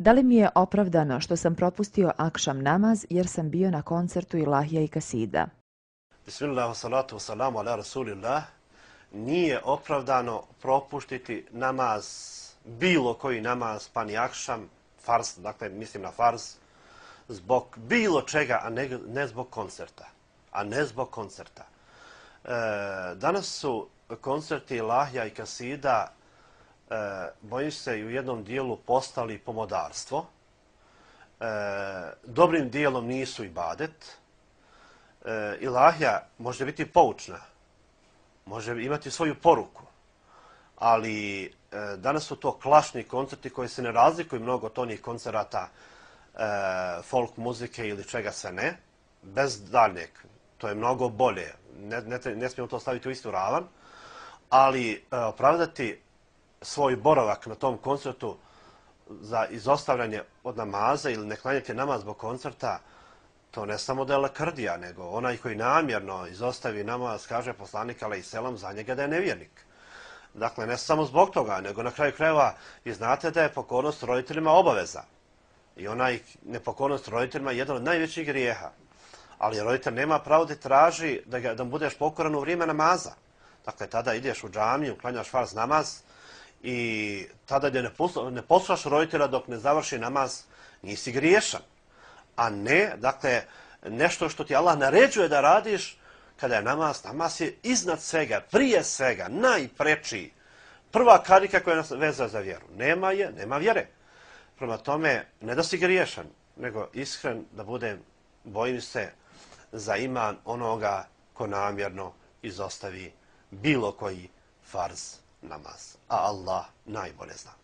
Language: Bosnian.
Da li mi je opravdano što sam propustio akšam namaz jer sam bio na koncertu Ilahija i Kasida? Bismillah, salatu, salamu ala rasulillah. Nije opravdano propuštiti namaz, bilo koji namaz, pa ni akšam, fars, dakle mislim na fars, zbog bilo čega, a ne, ne zbog koncerta. A ne zbog koncerta. E, danas su koncerti Ilahija i Kasida e, bojim se i u jednom dijelu postali pomodarstvo. E, dobrim dijelom nisu i badet. E, ilahija može biti poučna, može imati svoju poruku, ali e, danas su to klašni koncerti koji se ne razlikuju mnogo od onih koncerata e, folk muzike ili čega se ne, bez daljnjeg. To je mnogo bolje. Ne, ne, ne smijemo to staviti u istu ravan, ali e, opravdati svoj boravak na tom koncertu za izostavljanje od namaza ili neklanjati namaz zbog koncerta, to ne samo da je lakrdija, nego onaj koji namjerno izostavi namaz, kaže poslanik, ali i selam za njega da je nevjernik. Dakle, ne samo zbog toga, nego na kraju krajeva vi znate da je pokornost roditeljima obaveza. I onaj nepokornost roditeljima je jedan od najvećih grijeha. Ali roditelj nema pravo da traži da, ga, da budeš pokoran u vrijeme namaza. Dakle, tada ideš u džamiju, klanjaš farz namaz, i tada gdje ne, ne poslušaš roditelja dok ne završi namaz, nisi griješan. A ne, dakle, nešto što ti Allah naređuje da radiš, kada je namaz, namaz je iznad svega, prije svega, najprečiji. Prva karika koja nas veza za vjeru. Nema je, nema vjere. Prema tome, ne da si griješan, nego iskren da budem, bojim se, za iman onoga ko namjerno izostavi bilo koji farz namaz. A Allah najbolje zna.